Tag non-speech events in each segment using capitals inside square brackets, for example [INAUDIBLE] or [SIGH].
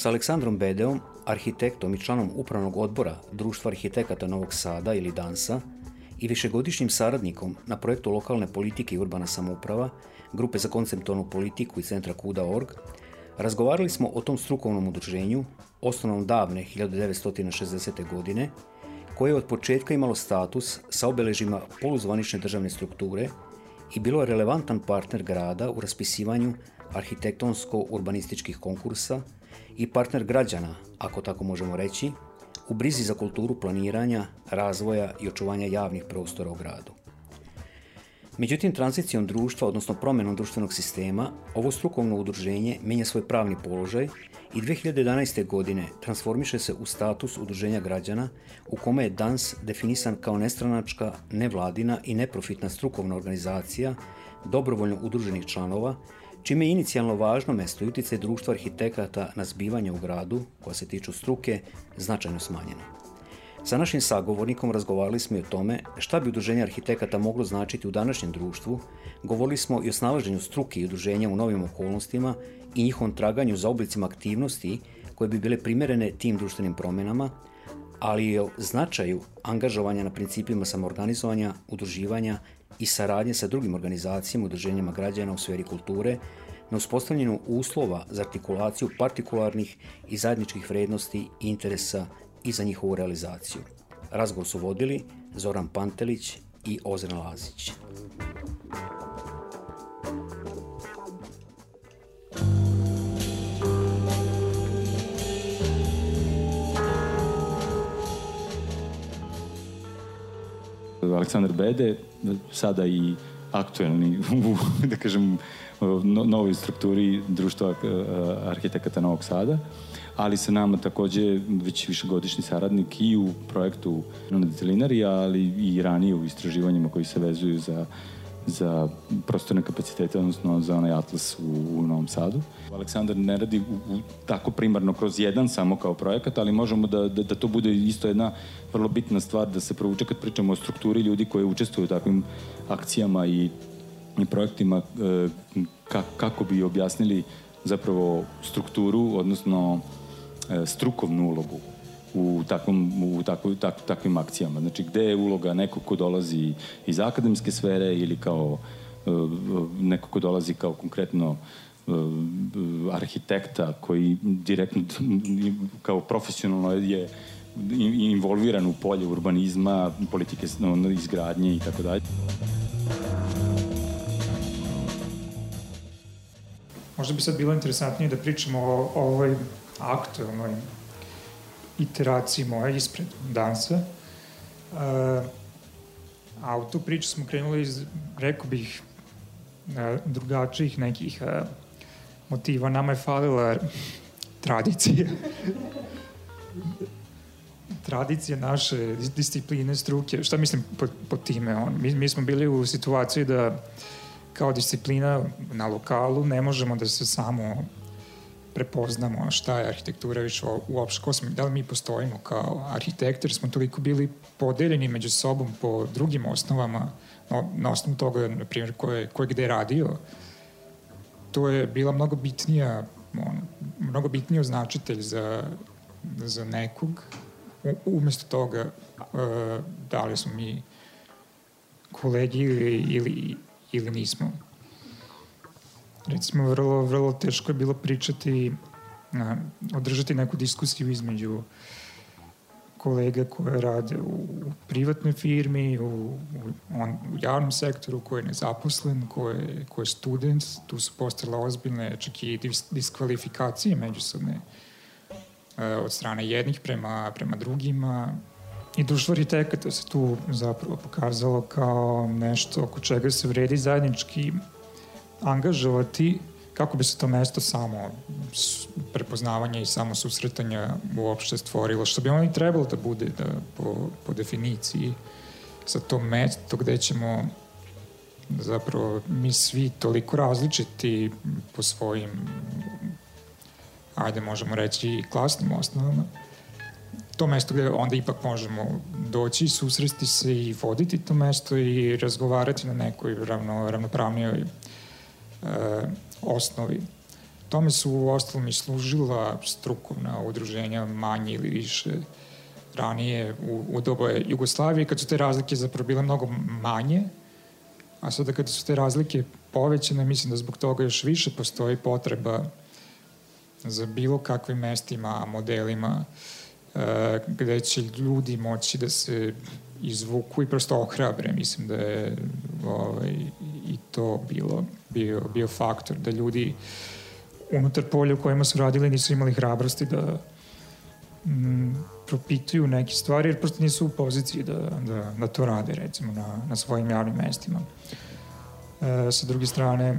Sa Aleksandrom Bedeom, arhitektom i članom upravnog odbora Društva arhitekata Novog Sada ili DANSA i višegodišnjim saradnikom na projektu lokalne politike i urbana samouprava, grupe za konceptualnu politiku i centra Kuda.org, razgovarali smo o tom strukovnom udruženju, osnovnom davne 1960. godine, koje je od početka imalo status sa obeležima poluzvanične državne strukture i bilo je relevantan partner grada u raspisivanju arhitektonsko-urbanističkih konkursa i partner građana, ako tako možemo reći, u brizi za kulturu planiranja, razvoja i očuvanja javnih prostora u gradu. Međutim, tranzicijom društva, odnosno promenom društvenog sistema, ovo strukovno udruženje menja svoj pravni položaj i 2011. godine transformiše se u status udruženja građana u kome je DANS definisan kao nestranačka, nevladina i neprofitna strukovna organizacija dobrovoljno udruženih članova, čime je inicijalno važno mesto i uticaj društva arhitekata na zbivanje u gradu, koja se tiču struke, značajno smanjeno. Sa našim sagovornikom razgovarali smo i o tome šta bi udruženje arhitekata moglo značiti u današnjem društvu, govorili smo i o snalaženju struke i udruženja u novim okolnostima i njihovom traganju za oblicima aktivnosti koje bi bile primerene tim društvenim promenama, ali i o značaju angažovanja na principima samoorganizovanja, udruživanja i saradnje sa drugim organizacijama, udruženjima građana u sferi kulture, na uspostavljanju uslova za artikulaciju partikularnih i zajedničkih vrednosti i interesa i za njihovu realizaciju. Razgovor su vodili Zoran Pantelić i Ozren Lazić. Aleksandar Bede, sada i aktuelni [LAUGHS] u, da kažem, novoj strukturi društva eh, arhitekata Novog Sada, ali sa nama takođe već višegodišnji saradnik i u projektu Celinarija, ali i ranije u istraživanjima koji se vezuju za za prostorne kapacitete, odnosno za onaj atlas u, u Novom Sadu. Aleksandar ne radi u, u, tako primarno kroz jedan samo kao projekat, ali možemo da, da, da to bude isto jedna vrlo bitna stvar da se provuče kad pričamo o strukturi ljudi koji učestvuju u takvim akcijama i, i projektima e, ka, kako bi objasnili zapravo strukturu, odnosno e, strukovnu ulogu u, takvom, u takvoj, tak, takvim akcijama. Znači, gde je uloga nekog ko dolazi iz akademske sfere ili kao uh, neko ko dolazi kao konkretno uh, arhitekta koji direktno kao profesionalno je involviran u polje urbanizma, politike izgradnje i tako dalje. Možda bi sad bilo interesantnije da pričamo o, o ovoj aktualnoj iteraciji moje ispred dansa. Uh, a u tu priču smo krenuli iz, rekao bih, uh, drugačijih nekih uh, motiva. Nama je falila tradicija. tradicija naše discipline, struke. Šta mislim po, po time? On, mi, mi smo bili u situaciji da kao disciplina na lokalu ne možemo da se samo prepoznamo šta je arhitektura više uopšte, ko smo, da li mi postojimo kao arhitekti, jer smo toliko bili podeljeni među sobom po drugim osnovama, no, na osnovu toga, na primjer, ko je, ko je gde radio, to je bila mnogo bitnija, on, mnogo bitniji označitelj za, za nekog, umesto toga uh, da li smo mi kolegi ili, ili, ili nismo recimo, vrlo, vrlo teško je bilo pričati, a, održati neku diskusiju između kolega koje rade u, privatnoj firmi, u, u, on, u javnom sektoru, ko je nezaposlen, ko je, ko je student, tu su postale ozbiljne čak i dis, diskvalifikacije međusobne od strane jednih prema, prema drugima. I društvo arhitekata se tu zapravo pokazalo kao nešto oko čega se vredi zajednički angažovati kako bi se to mesto samo prepoznavanja i samo susretanja uopšte stvorilo, što bi ono i trebalo da bude da, po, po definiciji za to mesto gde ćemo zapravo mi svi toliko različiti po svojim ajde možemo reći klasnim osnovama to mesto gde onda ipak možemo doći, susresti se i voditi to mesto i razgovarati na nekoj ravno, ravnopravnijoj osnovi. Tome su u ostalom i služila strukovna udruženja manje ili više ranije u, u doboje Jugoslavije, kad su te razlike zapravo bile mnogo manje, a sada kada su te razlike povećane, mislim da zbog toga još više postoji potreba za bilo kakvim mestima, modelima, e, gde će ljudi moći da se izvuku i prosto ohrabre. Mislim da je ovaj, i to bilo, bio, bio faktor, da ljudi unutar polja u kojima su radili nisu imali hrabrosti da m, propituju neke stvari, jer prosto nisu u poziciji da, da, da to rade, recimo, na, na svojim javnim mestima. E, sa druge strane,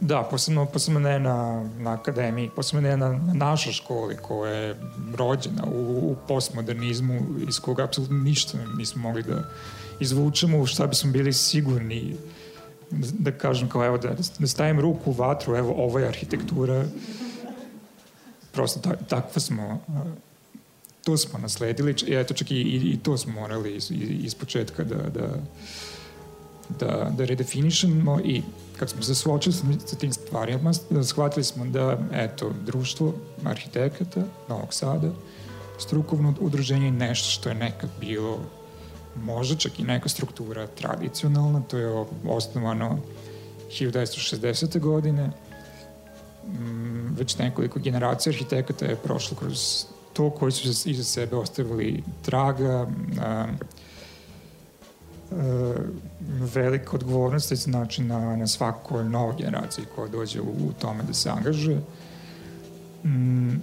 Da, posebno, posebno ne na, na akademiji, posebno ne na, na našoj školi koja je rođena u, u postmodernizmu iz koga apsolutno ništa nismo mogli da izvučemo, u šta bismo bili sigurni da kažem kao evo da, da stavim ruku u vatru, evo ovo je arhitektura. Prosto ta, takva smo to smo nasledili i eto čak i, i, i to smo morali iz, iz početka da, da, da, da redefinišemo i kad smo se suočili sa tim stvarima, shvatili smo da, eto, društvo arhitekata Novog Sada, strukovno udruženje je nešto što je nekad bilo možda čak i neka struktura tradicionalna, to je osnovano 1960. godine, mm, već nekoliko generacija arhitekata je prošlo kroz to koji su iza sebe ostavili traga, E, velika odgovornost znači na, na svakoj novoj generaciji koja dođe u, u tome da se angažuje. Mm,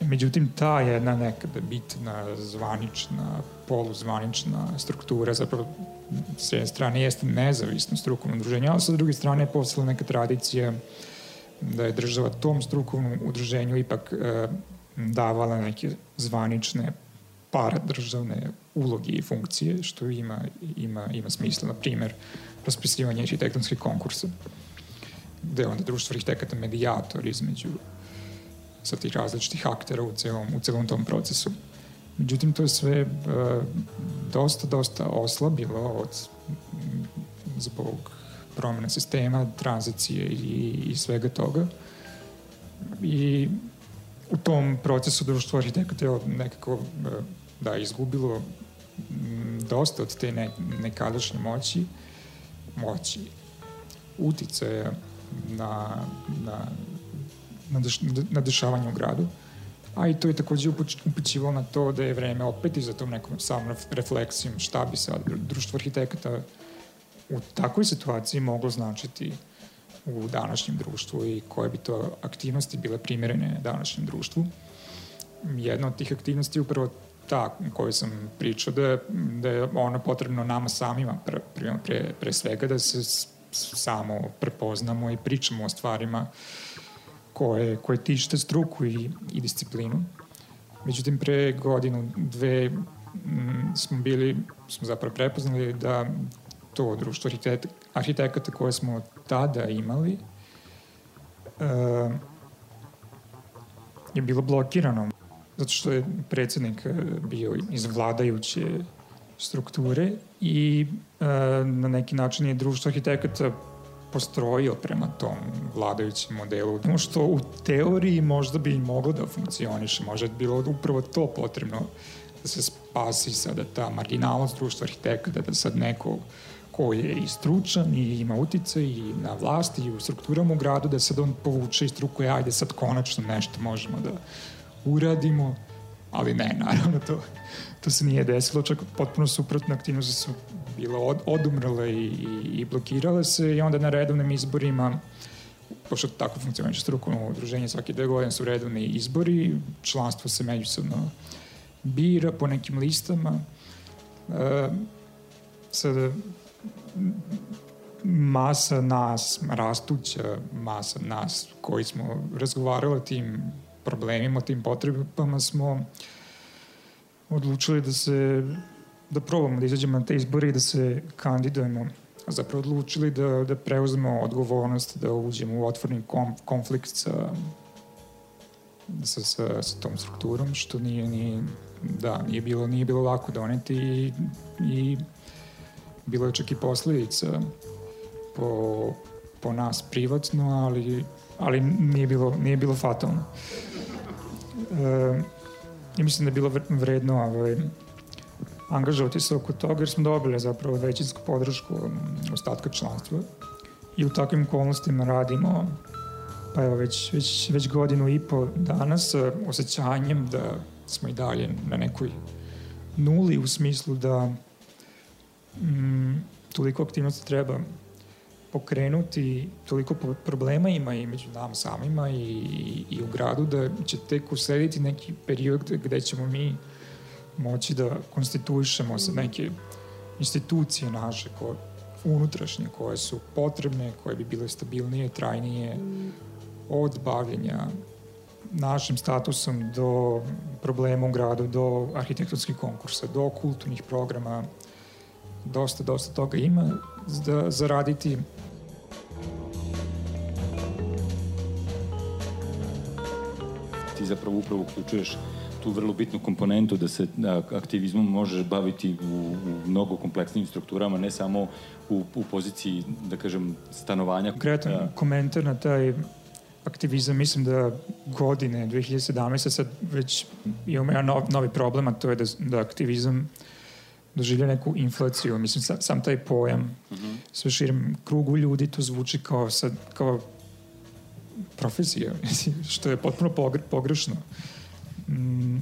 međutim, ta jedna nekada bitna, zvanična, poluzvanična struktura zapravo s jedne strane jeste nezavisno strukovno udruženje, ali sa druge strane je postala neka tradicija da je država tom strukovnom udruženju ipak e, davala neke zvanične paradržavne uloge i funkcije, što ima, ima, ima smisla. Na primer, raspisivanje arhitektonskih konkursa, gde onda društvo arhitekata medijator između sa tih različitih aktera u celom, u celom tom procesu. Međutim, to je sve uh, dosta, dosta oslabilo od zbog promjena sistema, tranzicije i, i svega toga. I u tom procesu društvo arhitekata je nekako uh, da izgubilo mm, dosta od te ne, nekadašnje moći, moći, uticaja na, na, na, deš, na dešavanje u gradu, a i to je takođe upućivalo na to da je vreme opet i za tom nekom samom refleksijom šta bi sad društvo arhitekata u takvoj situaciji moglo značiti u današnjem društvu i koje bi to aktivnosti bile primjerene današnjem društvu. Jedna od tih aktivnosti je upravo ta koju sam pričao, da je, da je ono potrebno nama samima pre, pre, pre svega da se samo prepoznamo i pričamo o stvarima koje, koje tište struku i, i disciplinu. Međutim, pre godinu, dve m, smo bili, smo zapravo prepoznali da to društvo arhitekata koje smo tada imali uh, je bilo blokirano zato što je predsednik e, bio iz vladajuće strukture i e, na neki način je društvo arhitekata postrojio prema tom vladajućem modelu. Ono što u teoriji možda bi moglo da funkcioniše, možda bi bilo upravo to potrebno da se spasi sada ta marginalnost društva arhitekata, da sad neko ko je i stručan i ima uticaj i na vlasti i u strukturama u gradu, da sad on povuče i strukuje, ajde sad konačno nešto možemo da uradimo, ali ne, naravno, to, to se nije desilo, čak potpuno suprotno aktivnosti su bila od, odumrle i, i, i blokirale se i onda na redovnim izborima pošto tako funkcioniše strukovno udruženje, svake dve godine su redovni izbori, članstvo se međusobno bira po nekim listama. E, sada, masa nas, rastuća masa nas koji smo razgovarali o tim problemima, tim potrebama smo odlučili da se da probamo da izađemo na te izbore i da se kandidujemo zapravo odlučili da, da preuzmemo odgovornost da uđemo u otvorni kom, konflikt sa, sa, sa, sa tom strukturom, što nije, nije, da, nije bilo, nije bilo lako doneti i, i bilo je čak i posledica po, po nas privatno, ali, ali nije, bilo, nije bilo fatalno. E, I mislim da je bilo vredno ovaj, angažovati se oko toga jer smo dobili zapravo većinsku podršku ostatka članstva. I u takvim okolnostima radimo pa evo već, već, već godinu i po danas sa osjećanjem da smo i dalje na nekoj nuli u smislu da mm, toliko aktivnosti treba pokrenuti, toliko problema ima i među nama samima i, i u gradu da će tek uslediti neki period gde ćemo mi moći da konstituišemo se neke institucije naše koje, unutrašnje koje su potrebne, koje bi bile stabilnije, trajnije od bavljenja našim statusom do problema u gradu, do arhitektonskih konkursa, do kulturnih programa, dosta, dosta toga ima da zaraditi ti zapravo upravo uključuješ tu vrlo bitnu komponentu da se da, aktivizmom možeš baviti u, u mnogo kompleksnim strukturama, ne samo u, u poziciji, da kažem, stanovanja. Konkretan da. komentar na taj aktivizam, mislim da godine 2017. sad već imamo jedan nov, novi problem, a to je da, da aktivizam doživlja neku inflaciju. Mislim, sam, sam taj pojam mm -hmm. sve širim krugu ljudi to zvuči kao, sad, kao profesija, [LAUGHS] što je potpuno pogrešno. Mm,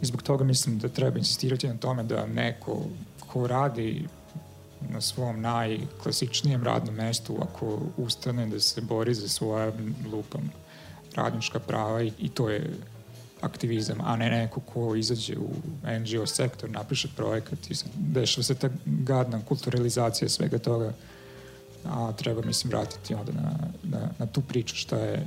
I zbog toga mislim da treba insistirati na tome da neko ko radi na svom najklasičnijem radnom mestu, ako ustane da se bori za svoja lupam radnička prava i, i to je aktivizam, a ne neko ko izađe u NGO sektor, napiše projekat i dešava se ta gadna kulturalizacija svega toga a treba, mislim, vratiti onda na, na, na tu priču šta je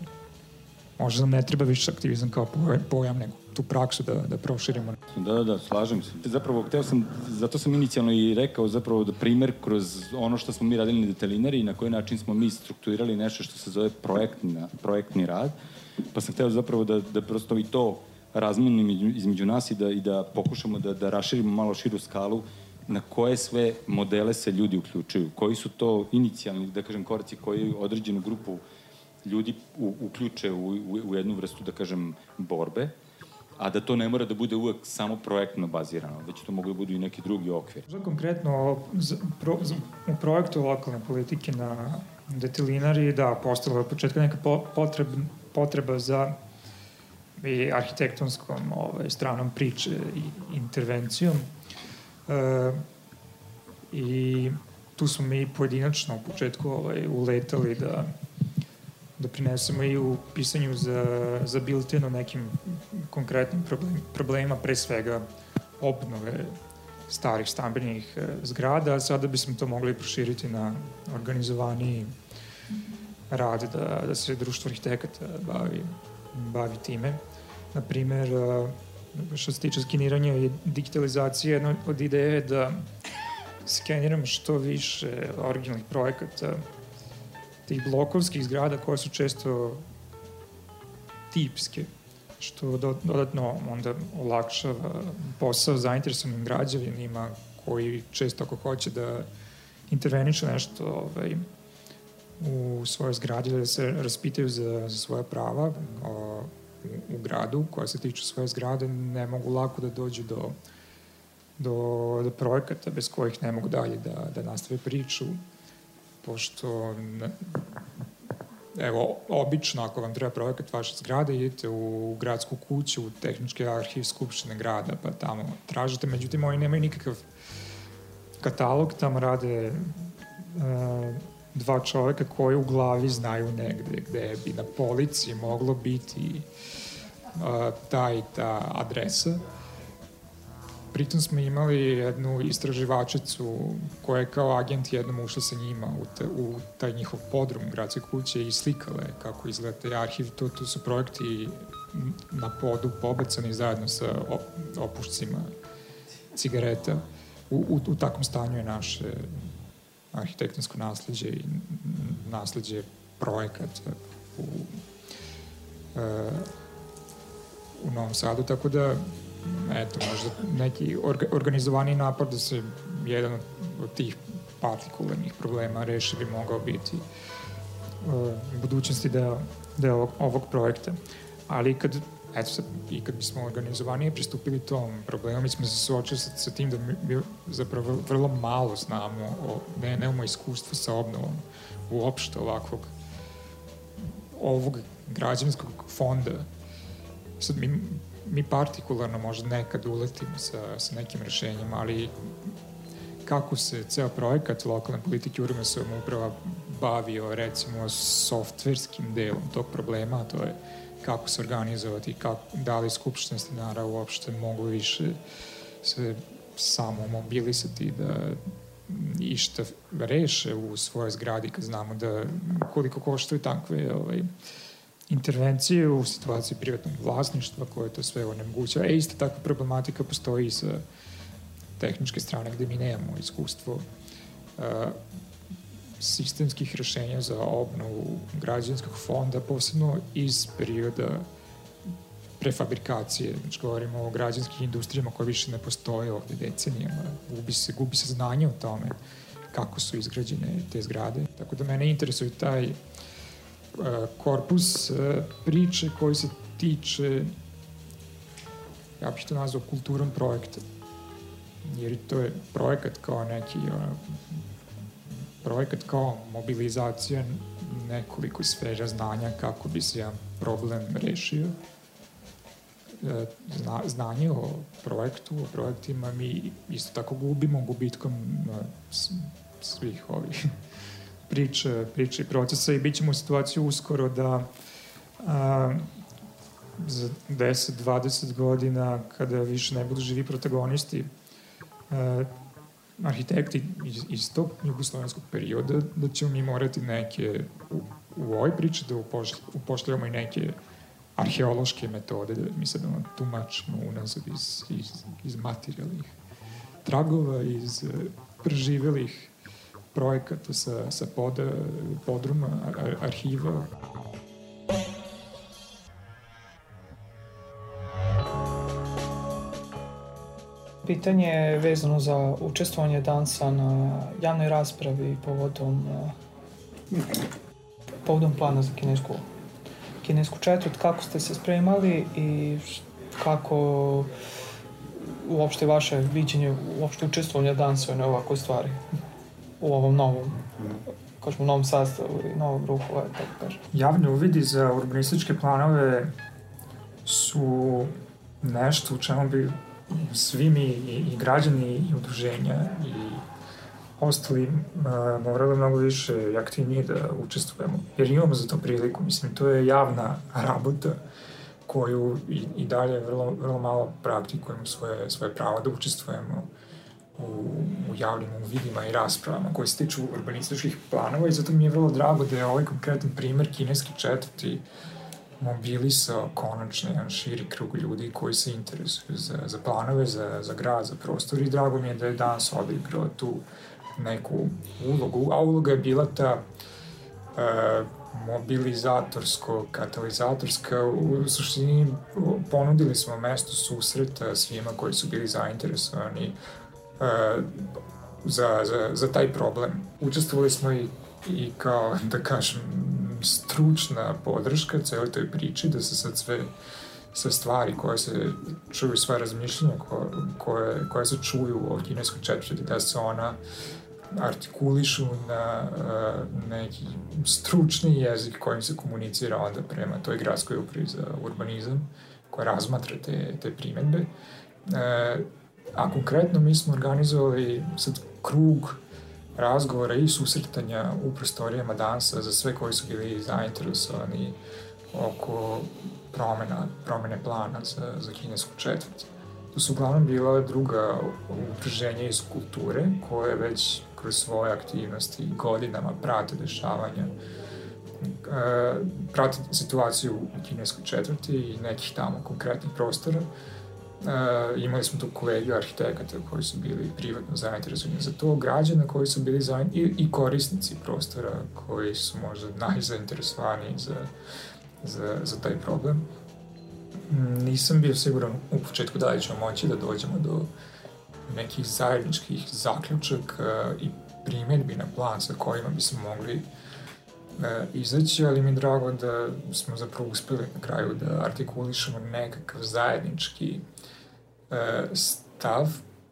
možda ne treba više aktivizam kao pojam, nego tu praksu da, da proširimo. Da, da, da, slažem se. Zapravo, hteo sam, zato sam inicijalno i rekao zapravo da primer kroz ono što smo mi radili na detelinari i na koji način smo mi strukturirali nešto što se zove projektni, projektni rad, pa sam hteo zapravo da, da prosto i to razmenim između nas i da, i da pokušamo da, da raširimo malo širu skalu na koje sve modele se ljudi uključuju, koji su to inicijalni, da kažem, koraci koji određenu grupu ljudi u, uključe u, u, u jednu vrstu, da kažem, borbe, a da to ne mora da bude uvek samo projektno bazirano, već to mogu da budu i neki drugi okvir. Za konkretno pro, u projektu lokalne politike na Detelinari, da, postala od početka neka potreb, potreba za i arhitektonskom ovaj, stranom priče i intervencijom. E, I tu smo mi pojedinačno u početku ovaj, uletali da doprinesemo i u pisanju za, za bilten o nekim konkretnim problem, problema, pre svega obnove starih stambenih e, zgrada, a sada bismo to mogli proširiti na organizovaniji rad da, da se društvo arhitekata bavi, bavi time. Naprimer, e, što se tiče skeniranja i digitalizacije, jedna od ideje je da skeniramo što više originalnih projekata tih blokovskih zgrada koje su često tipske, što dodatno onda olakšava posao zainteresovanim građevinima koji često ako hoće da intervenišu nešto ovaj, u svojoj zgradi da se raspitaju za, za svoja prava o, u, gradu koja se tiču svoje zgrade ne mogu lako da dođu do, do, do projekata bez kojih ne mogu dalje da, da nastave priču pošto ne, evo, obično ako vam treba projekat vaše zgrade, idete u gradsku kuću, u tehnički arhiv Skupštine grada, pa tamo tražite, međutim oni nemaju nikakav katalog, tamo rade e, dva čoveka koji u glavi znaju negde gde bi na polici moglo biti uh, ta i ta adresa pritom smo imali jednu istraživačicu koja je kao agent jednom ušla sa njima u, te, u taj njihov podrum gradske kuće i slikale kako izgleda taj arhiv. To, to su projekti na podu pobacani zajedno sa opušcima cigareta. U, u, u takvom stanju je naše arhitektonsko nasledđe i nasledđe projekata u, uh, u Novom Sadu, tako da eto, možda neki orga, organizovani napad da se jedan od tih partikularnih problema reši bi mogao biti uh, u budućnosti deo, deo ovog, ovog projekta. Ali kad eto i kad bismo organizovanije pristupili tom problemu, mi smo se suočili sa, sa tim da mi zapravo vrlo malo znamo, o, ne, nemamo iskustva sa obnovom uopšte ovakvog ovog građanskog fonda. Sad mi, mi partikularno možda nekad uletimo sa, sa nekim rešenjima, ali kako se ceo projekat lokalne politike urbane samouprava bavio recimo softverskim delom tog problema, to je kako se organizovati, kako, da li skupština stanara uopšte mogu više se samo mobilisati da išta reše u svojoj zgradi kad znamo da koliko koštaju takve ovaj, intervencije u situaciji privatnog vlasništva koje to sve onemoguća. E, isto takva problematika postoji i sa tehničke strane gde mi nemamo iskustvo uh, sistemskih rešenja za obnovu građanskog fonda, posebno iz perioda prefabrikacije, znači govorimo o građanskim industrijama koje više ne postoje ovde decenijama, gubi se, gubi se znanje o tome kako su izgrađene te zgrade. Tako da mene interesuje taj uh, korpus uh, priče koji se tiče ja bih to nazvao kulturom projekta. Jer to je projekat kao neki projekat kao mobilizacija nekoliko sfera znanja kako bi se jedan problem rešio. E, zna, znanje o projektu, o projektima mi isto tako gubimo gubitkom svih ovih [LAUGHS] priča, priča i procesa i bit ćemo u situaciju uskoro da a, za 10-20 godina kada više ne budu živi protagonisti a, arhitekti iz, iz tog jugoslovenskog perioda da ćemo mi morati neke u, u ovoj priči da upošljavamo i neke arheološke metode, da mi sad ono tumačimo unazad iz, iz, iz materijalnih tragova, iz uh, preživelih projekata sa, sa poda, podruma, ar, arhiva. Pitanje je vezano za učestvovanje dansa na javnoj raspravi povodom, povodom plana za kinesku, kinesku četvrt. Kako ste se spremali i kako uopšte vaše viđenje, uopšte učestvovanje dansa na ovakvoj stvari u ovom novom kažemo, novom sastavu i novom ruhu, tako kažem. Javni uvidi za urbanističke planove su nešto u čemu bi svi mi i, i građani i udruženja i ostali uh, morali mnogo više i aktivnije da učestvujemo, jer imamo za to priliku. Mislim, to je javna rabota koju i, i dalje vrlo, vrlo malo praktikujemo svoje, svoje pravo da učestvujemo u, u javnim uvidima i raspravama koje se tiču urbanističkih planova i zato mi je vrlo drago da je ovaj konkretan primer kineski četvrti uh, mobilisao konačno jedan širi krug ljudi koji se interesuju za, za planove, za, za grad, za prostor i drago mi je da je danas odigrao tu neku ulogu, a uloga je bila ta e, mobilizatorsko, katalizatorska, u suštini ponudili smo mesto susreta svima koji su bili zainteresovani e, za, za, za taj problem. Učestvovali smo i, i kao, da kažem, stručna podrška celoj toj priči, da se sad sve sve stvari koje se čuju, sve razmišljenja koje, koje se čuju u kineskoj četvrti, da se ona artikulišu na uh, neki stručni jezik kojim se komunicira onda prema toj gradskoj upravi za urbanizam koja razmatra te, te primetbe. Uh, a konkretno mi smo organizovali sad krug razgovora i susretanja u prostorijama dansa za sve koji su bili zainteresovani oko promena, promene plana za, za kinesku četvrt. to su uglavnom bila druga udruženja iz kulture koje već kroz svoje aktivnosti godinama prate dešavanja e, prate situaciju u kineskoj četvrti i nekih tamo konkretnih prostora. E, imali smo tu kolegiju arhitekata koji su bili privatno zainteresovani za to, građana koji su bili zainteresovani i, i korisnici prostora koji su možda najzainteresovaniji za, za, za taj problem. Nisam bio siguran u početku da li ćemo moći da dođemo do nekih zajedničkih zaključaka i primetbi na plan sa kojima bismo mogli e, izaći, ali mi je drago da smo zapravo uspeli na kraju da artikulišemo nekakav zajednički stav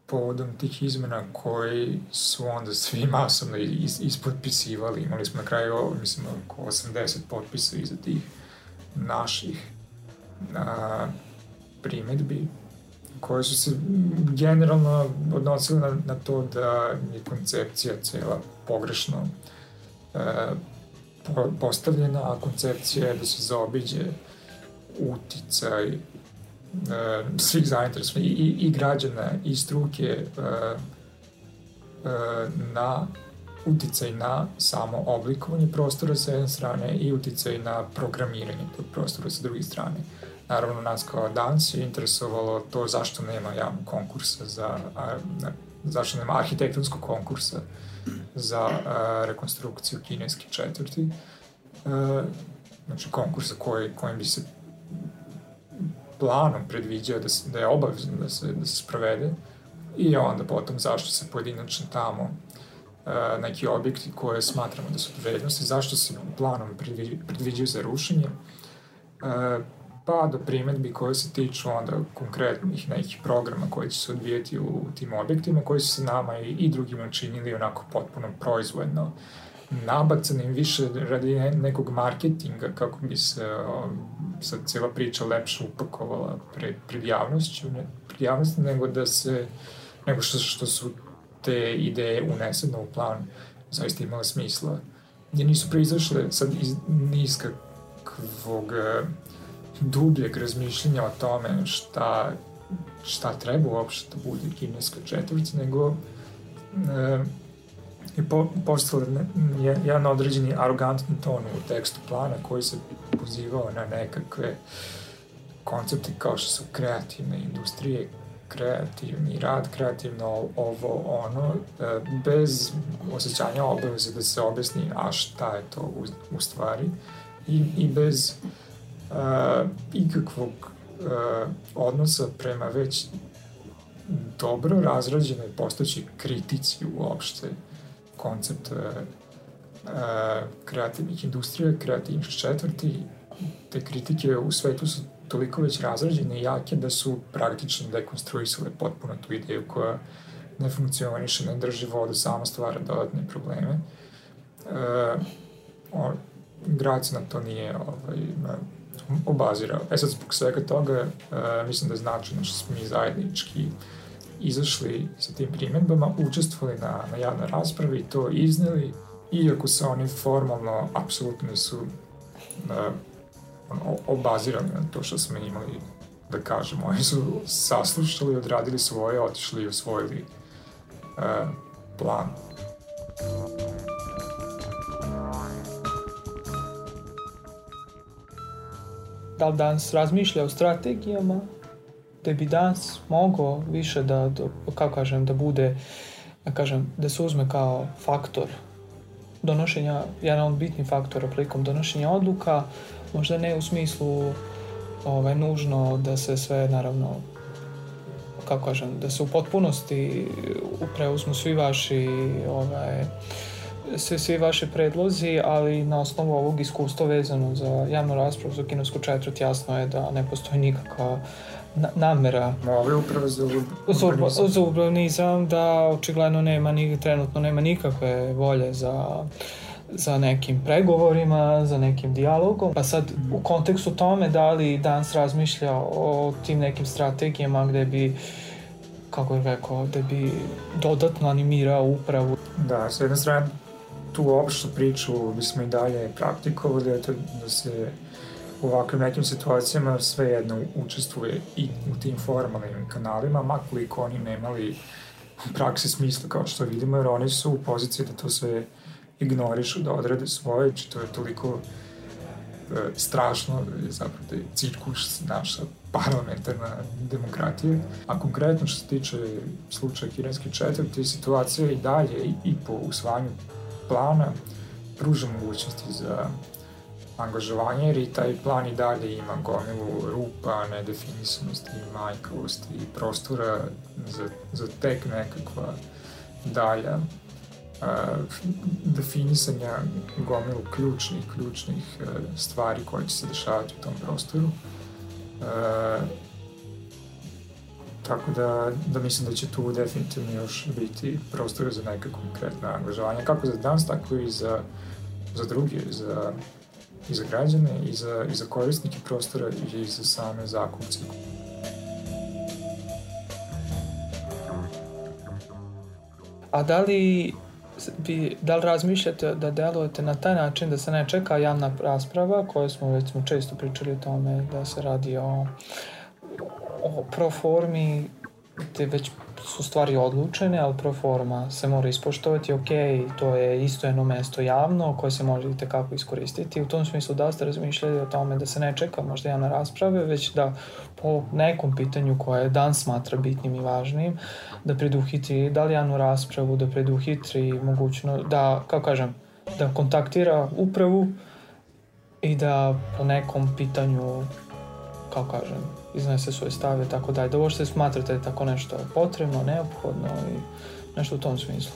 povodom tih izmena koji su onda svi masovno is, ispotpisivali. Imali smo na kraju, mislim, oko 80 potpisa iza tih naših a, primetbi koje su se generalno odnosile na, na to da je koncepcija cela pogrešno e, po, postavljena, a koncepcija je da se zaobiđe uticaj svih zainteresovanih i, i, građana i struke e, e, na uticaj na samo oblikovanje prostora sa jedne strane i uticaj na programiranje tog prostora sa druge strane. Naravno, nas kao dans je interesovalo to zašto nema javnog konkursa za, zašto nema arhitektonskog konkursa za a, rekonstrukciju kineske četvrti. A, znači, konkursa koji, kojim bi se planom predviđao da, se, da je obavezno da se, da se sprovede i onda potom zašto se pojedinačno tamo neki objekti koje smatramo da su vrednosti, zašto se planom predviđaju za rušenje, pa do primetbi koje se tiču onda konkretnih nekih programa koji će se odvijeti u tim objektima, koji su se nama i, i drugima činili onako potpuno proizvodno nabacanim više radi nekog marketinga kako bi se o, sad cijela priča lepše upakovala pred, pred javnošću, ne, pred javnosti, nego da se nego što, što su te ideje unesene u plan zaista imale smisla. Gdje nisu proizašle sad iz niskakvog dubljeg razmišljenja o tome šta, šta treba uopšte da bude kineska četvrta, nego e, je po, postala je, jedan određeni arogantni ton u tekstu plana koji se pozivao na nekakve koncepte kao što su kreativne industrije, kreativni rad, kreativno ovo, ono, e, bez osjećanja obaveze da se objasni a šta je to u, u stvari i, i bez uh, ikakvog uh, odnosa prema već dobro razrađenoj postojećoj kritici uopšte koncept uh, kreativnih industrija, kreativnih četvrti, te kritike u svetu su toliko već razrađene i jake da su praktično dekonstruisale potpuno tu ideju koja ne funkcioniše, ne drži vodu, samo stvara dodatne probleme. E, o, grad se na to nije ovaj, obazirao. E sad, zbog svega toga, e, mislim da je značajno što smo mi zajednički izašli sa tim primjedbama, učestvovali na, na javnoj raspravi i to izneli, iako se oni formalno apsolutno su e, obazirani na to što smo imali da kažemo. Oni su saslušali, odradili svoje, otišli i osvojili e, plan. Da li danas razmišlja o strategijama da bi danas mogao više da, da kako kažem, da bude da kažem, da se uzme kao faktor donošenja, jedan od bitnih faktora prilikom donošenja odluka, možda ne u smislu ovaj, nužno da se sve naravno kako kažem, da se u potpunosti preuzmu svi vaši ovaj, svi, svi vaši predlozi, ali na osnovu ovog iskustva vezano za javnu raspravu za kinovsku četvrt jasno je da ne postoji nikakva na, namera Ove uprave za, urbanizam. za urbanizam da očigledno nema ni, trenutno nema nikakve volje za za nekim pregovorima, za nekim dijalogom. Pa sad u kontekstu tome da li danas razmišlja o tim nekim strategijama gde bi kako je rekao, da bi dodatno animirao upravu. Da, s jedne strane tu opštu priču bismo i dalje praktikovali, eto da se u ovakvim nekim situacijama svejedno učestvuje i u tim formalnim kanalima, makoliko oni nemali u praksi smisla kao što vidimo, jer oni su u poziciji da to sve ignorišu, da odrade svoje, či to je toliko e, strašno, zapravo da je cirkus naša parlamentarna demokratija. A konkretno što se tiče slučaja kineske četvrti, situacija i dalje i, i po usvajanju plana pruža mogućnosti za angažovanje, jer i taj plan i dalje ima gomilu rupa, nedefinisanosti, majkavosti i prostora za, za tek nekakva dalja uh, definisanja gomilu ključnih, ključnih uh, stvari koje će se dešavati u tom prostoru. Uh, tako da, da mislim da će tu definitivno još biti prostora za neka konkretna angažovanja, kako za danas, tako i za, za druge, za i za građane, i za, i za korisnike prostora, i za same zakupce. A da li vi, da li razmišljate da delujete na taj način da se ne čeka javna rasprava koja smo već smo često pričali o tome da se radi o, o proformi te već su stvari odlučene, ali pro forma se mora ispoštovati, ok, to je isto jedno mesto javno koje se može i tekako iskoristiti. U tom smislu da ste razmišljali o tome da se ne čeka možda javna rasprave, već da po nekom pitanju koje dan smatra bitnim i važnim, da preduhitri da li javnu raspravu, da preduhitri mogućno, da, kako kažem, da kontaktira upravu i da po nekom pitanju, kako kažem, iznese svoje stave i tako dalje. Da uopšte smatrate da tako nešto potrebno, neophodno i nešto u tom smislu.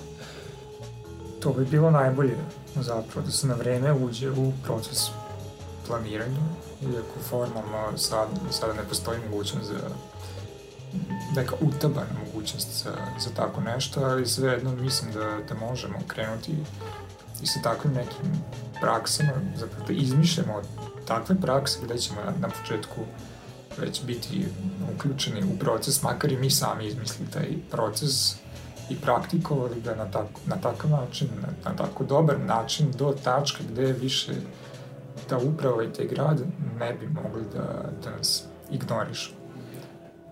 To bi bilo najbolje zapravo da se na vreme uđe u proces planiranja, iako formalno sad, sada ne postoji mogućnost za neka utabana mogućnost za, za tako nešto, ali svejedno mislim da, da možemo krenuti i sa takvim nekim praksama, zapravo da izmišljamo takve prakse gde ćemo na, na početku već biti uključeni u proces, makar i mi sami izmislili taj proces i praktikovali ga na, tak, na takav način, na, na tako dobar način do tačke gde više ta uprava i taj grad ne bi mogli da, da nas ignorišu.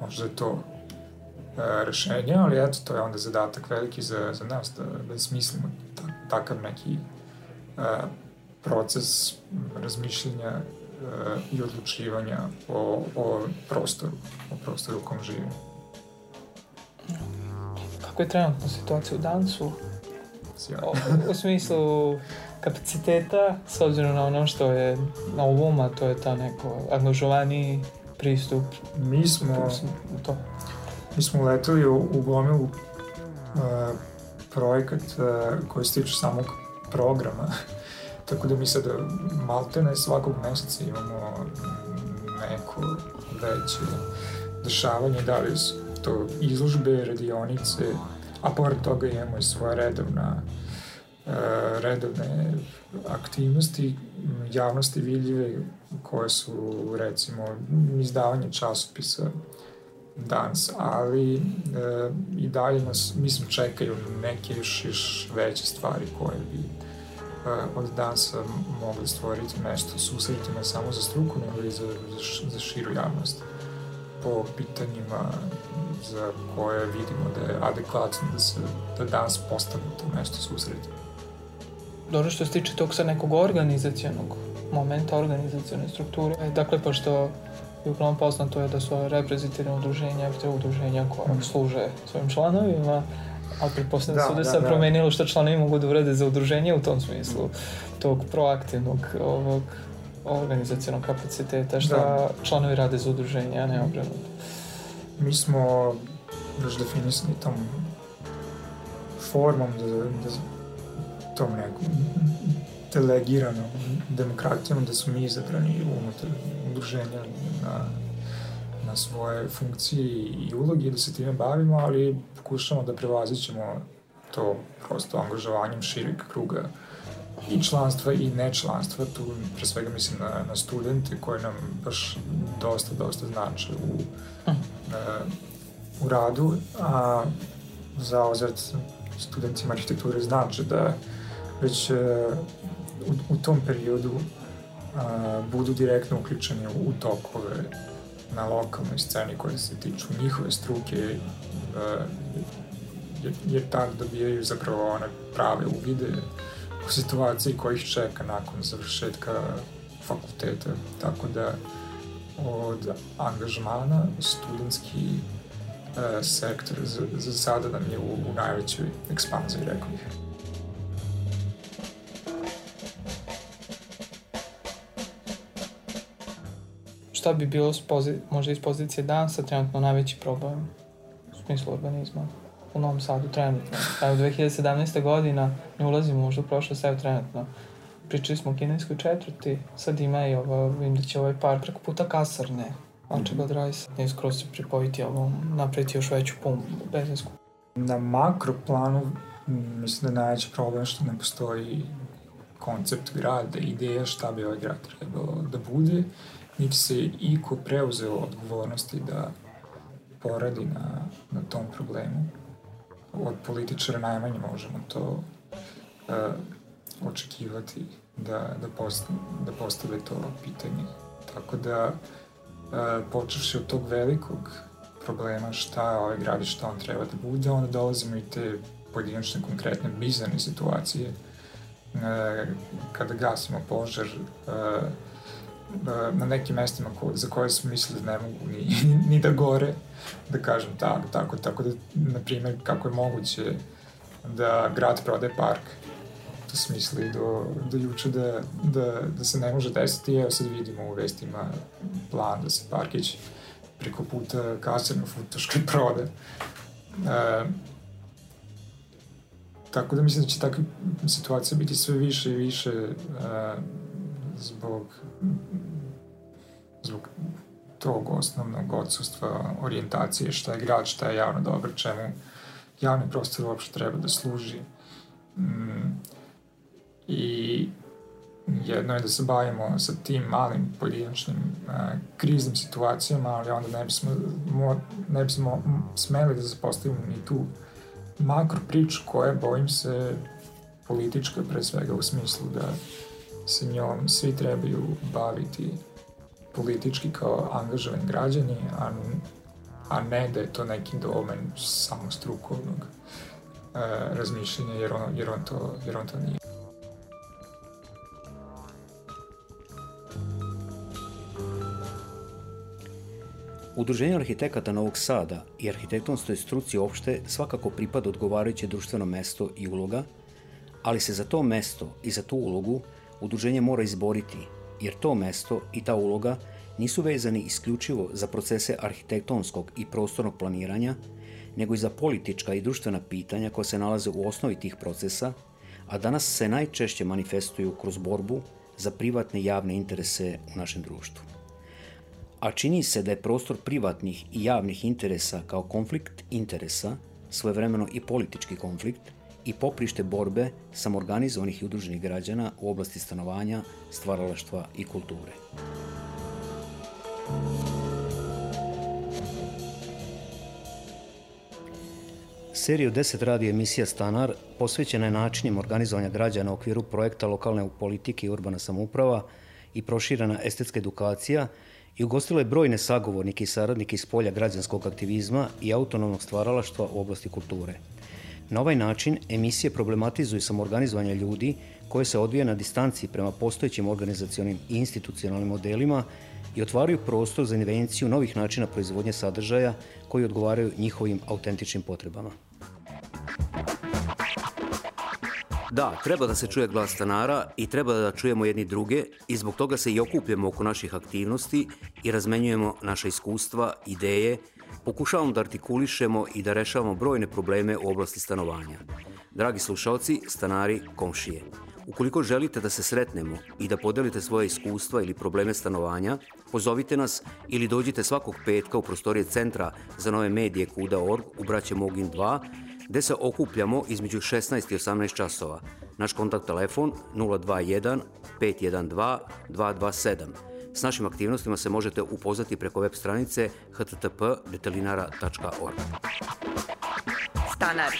Možda je to e, rešenje, ali eto, to je onda zadatak veliki za, za nas da, da smislimo ta, takav neki e, proces razmišljenja i odlučivanja o, o prostoru, o prostoru u kom živimo. Kako je trenutna situacija u Dancu? O, u smislu kapaciteta, s obzirom na ono što je na ovom, a to je ta neko angažovani pristup. Mi smo, to. mi smo leteli u, u gomilu uh, projekat uh, koji se tiče samog programa Tako da mi sad maltene svakog meseca imamo neko veće dešavanje, da li su to izložbe, radionice, a pored toga imamo i svoje redovna uh, redovne aktivnosti javnosti vidljive koje su recimo izdavanje časopisa dans, ali e, i dalje nas, mislim, čekaju neke još, još veće stvari koje bi od dansa mogli stvoriti mesto susreti ne samo za struku, nego i za, za, za širu javnost po pitanjima za koje vidimo da je adekvatno da se da dans postane to mesto susreta. Dobro što se tiče tog sa nekog organizacijonog momenta, organizacijone strukture. Dakle, pošto je uglavnom poznato je da su reprezentativne udruženja, udruženja koja mm. služe svojim članovima, Ali pretpostavljam da, da se da, da. promenilo što članovi mogu da urade za udruženje u tom smislu tog proaktivnog ovog organizacijalnog kapaciteta, šta da. članovi rade za udruženje, a ne obrnuto. Mi smo još definisani tom formom da, da tom nekom delegiranom demokratijom da su mi izabrani unutar udruženja na na svoje funkcije i uloge da se time bavimo, ali pokušamo da prevazićemo to prosto angažovanjem šireg kruga i članstva i nečlanstva, tu pre svega mislim na, na studente koji nam baš dosta, dosta znače u, uh, u radu, a za ozrat studentima arhitekture znači da već uh, u, u tom periodu a, budu direktno uključeni u tokove na lokalnoj sceni koje se tiču njihove struke, a, jer, jer tako dobijaju zapravo one prave uvide u situaciji koji ih čeka nakon završetka fakulteta. Tako da od angažmana studentski e, sektor za, za sada nam je u, u najvećoj ekspanziji, rekao bih. Šta bi bilo pozi, možda iz pozicije dansa trenutno najveći problem u smislu urbanizma? u Novom Sadu trenutno. Evo, 2017. godina, ne ulazimo možda u prošlost, evo trenutno. Pričali smo o kineskoj četvrti, sad ima i ovo, vidim da će ovaj par preko puta kasarne, mm -hmm. Rice, ne skroz se pripojiti ovom, napraviti još veću pumpu, benzinsku. Na makro planu, mislim da je najveći problem što ne postoji koncept grada, ideja šta bi ovaj grad trebalo da bude, niti se iko preuzeo odgovornosti da poradi na, na tom problemu od političara najmanje možemo to uh, očekivati da, da, post, da postave to pitanje. Tako da, uh, počeši od tog velikog problema šta ovaj grad i šta on treba da bude, onda dolazimo i te pojedinačne, konkretne, bizarne situacije uh, kada gasimo požar uh, na nekim mestima ko, za koje smo mislili da ne mogu ni, [LAUGHS] ni da gore, da kažem tako, tako, tako da, na primjer, kako je moguće da grad prode park, to smo mislili do, do juče da, da, da se ne može desiti, evo sad vidimo u vestima plan da se parkić preko puta kasarno futoškoj [LAUGHS] prode. E, tako da mislim da će takva situacija biti sve više i više e, zbog zbog tog osnovnog odsustva orijentacije šta je grad, šta je javno dobro, čemu javni prostor uopšte treba da služi. Mm, I jedno je da se bavimo sa tim malim pojedinačnim uh, kriznim situacijama, ali onda ne bismo, mo, ne bismo smeli da zapostavimo ni tu makro priču koja, bojim se, politička pre svega u smislu da se njom svi trebaju baviti politički kao angažovani građani, a, a ne da je to neki domen samo strukovnog e, razmišljenja, jer on, jer, on to, jer on to nije. Udruženju arhitekata Novog Sada i arhitektonskoj struci opšte svakako pripada odgovarajuće društveno mesto i uloga, ali se za to mesto i za tu ulogu udruženje mora izboriti jer to mesto i ta uloga nisu vezani isključivo za procese arhitektonskog i prostornog planiranja, nego i za politička i društvena pitanja koja se nalaze u osnovi tih procesa, a danas se najčešće manifestuju kroz borbu za privatne i javne interese u našem društvu. A čini se da je prostor privatnih i javnih interesa kao konflikt interesa, svojevremeno i politički konflikt, i poprište borbe samorganizovanih i udruženih građana u oblasti stanovanja, stvaralaštva i kulture. Seriju 10 radi emisija Stanar posvećena je načinima organizovanja građana u okviru projekta lokalne politike i urbana samuprava i proširana estetska edukacija i ugostila je brojne sagovornike i saradnike iz polja građanskog aktivizma i autonomnog stvaralaštva u oblasti kulture – Na ovaj način emisije problematizuju samorganizovanje ljudi koje se odvija na distanciji prema postojećim organizacionim i institucionalnim modelima i otvaraju prostor za invenciju novih načina proizvodnje sadržaja koji odgovaraju njihovim autentičnim potrebama. Da, treba da se čuje glas stanara i treba da čujemo jedni druge i zbog toga se i okupljamo oko naših aktivnosti i razmenjujemo naše iskustva, ideje, pokušavamo da artikulišemo i da rešavamo brojne probleme u oblasti stanovanja. Dragi slušalci, stanari, komšije, ukoliko želite da se sretnemo i da podelite svoje iskustva ili probleme stanovanja, pozovite nas ili dođite svakog petka u prostorije Centra za nove medije Kuda.org u Braće Mogin 2, gde se okupljamo između 16 i 18 časova. Naš kontakt telefon 021 512 227 S našim aktivnostima se možete upoznati preko web stranice http detelinara.org. Stanar.